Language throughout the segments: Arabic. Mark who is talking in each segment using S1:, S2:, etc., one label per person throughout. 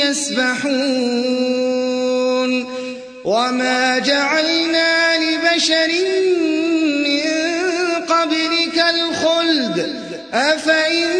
S1: يسبحون وما جعلنا لبشر من قبلك الخلد أفإن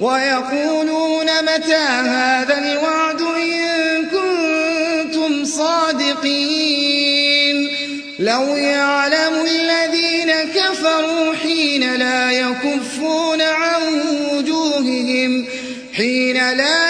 S1: ويقولون متى هذا الوعد إن كنتم صادقين؟ لو يعلم الذين كفروا حين لا يكفون عن وجوههم حين لا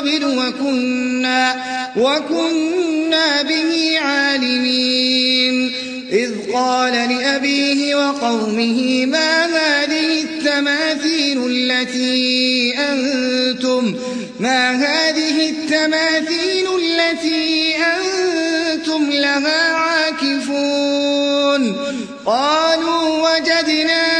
S1: قبل وكنا, وكنا به عالمين. إذ قال لأبيه وقومه ما هذه التماثيل التي أنتم ما هذه التماثيل التي أنتم لها عاكفون؟ قالوا وجدنا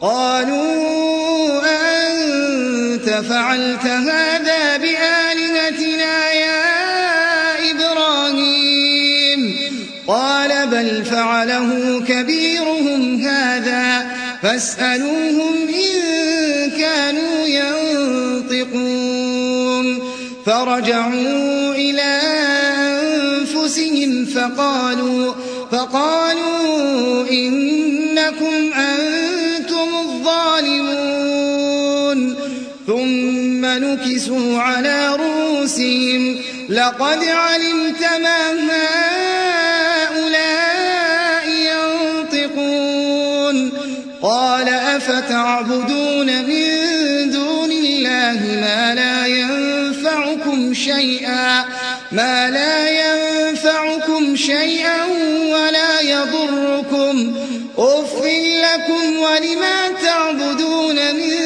S1: قالوا أنت فعلت هذا بآلهتنا يا إبراهيم؟ قال بل فعله كبيرهم هذا فاسألوهم إن كانوا ينطقون. فرجعوا إلى أنفسهم فقالوا فقالوا نكسوا على رؤوسهم. لقد علمت ما هؤلاء ينطقون. قال أفتعبدون من دون الله ما لا ينفعكم شيئا ما لا ينفعكم شيئا ولا يضركم. أف لكم ولما تعبدون من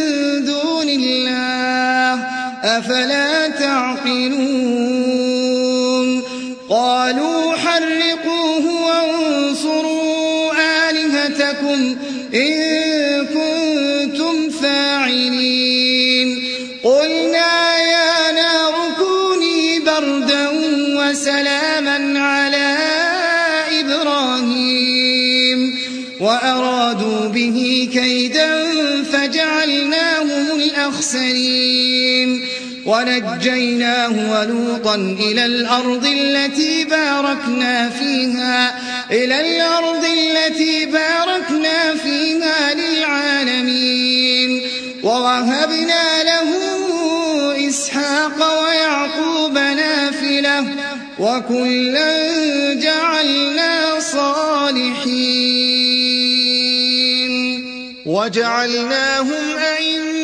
S1: أفلا تعقلون قالوا حرقوه وانصروا آلهتكم إن كنتم فاعلين قلنا يا نار كوني بردا وسلاما على إبراهيم وأرادوا به كيدا فجعلناهم الأخسرين ونجيناه ولوطا إلى الأرض التي باركنا فيها إلى الأرض التي باركنا فيها للعالمين. ووهبنا له إسحاق ويعقوب نافلة وكلا جعلنا صالحين.
S2: وجعلناهم أئمة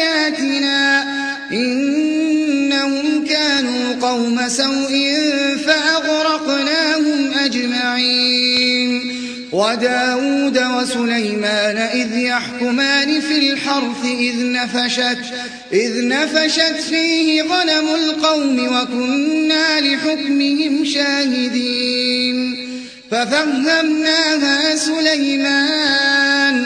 S1: قوم سوء فأغرقناهم أجمعين. وداود وسليمان إذ يحكمان في الحرث إذ نفشت, إذ نفشت فيه غنم القوم وكنا لحكمهم شاهدين. ففهمناها سليمان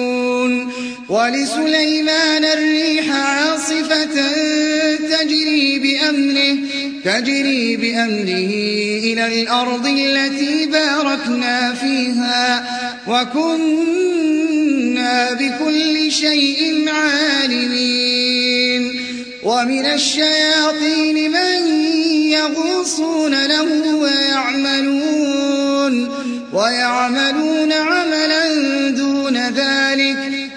S1: ولسليمان الريح عاصفة تجري بأمره تجري بأمره إلى الأرض التي باركنا فيها وكنا بكل شيء عالمين. ومن الشياطين من يغوصون له ويعملون ويعملون عملا دون ذلك.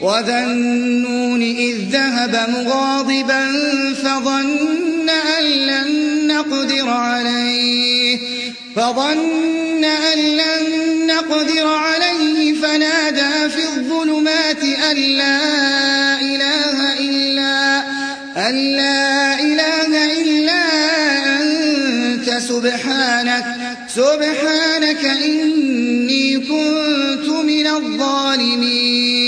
S1: وذا النون إذ ذهب مغاضبا فظن أن لن نقدر عليه فظن أن لن نقدر عليه فنادى في الظلمات أن لا إله إلا أن لا إله إلا أنت سبحانك سبحانك إني كنت من الظالمين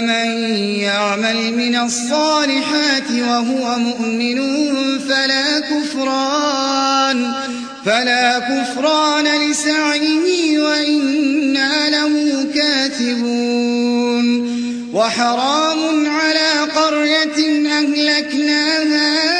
S1: فمن يعمل من الصالحات وهو مؤمن فلا كفران فلا كفران لسعيه وإنا له كاتبون وحرام على قرية أهلكناها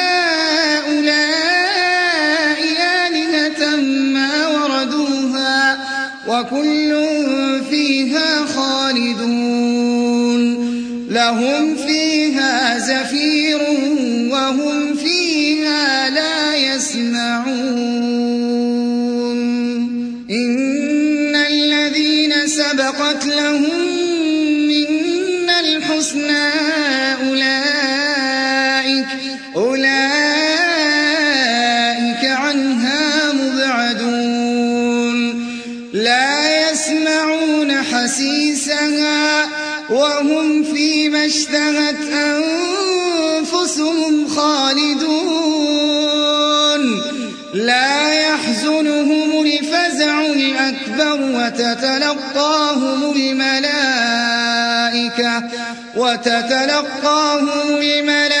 S1: حسيسها وهم فيما اشتهت أنفسهم خالدون. لا يحزنهم الفزع الأكبر وتتلقاهم الملائكة وتتلقاهم الملائكة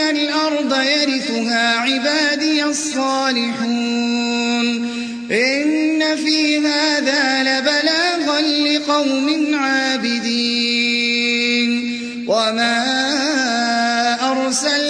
S1: الأرض يرثها عبادي الصالحون. إن في هذا لبلاغا لقوم عابدين. وما أرسلناك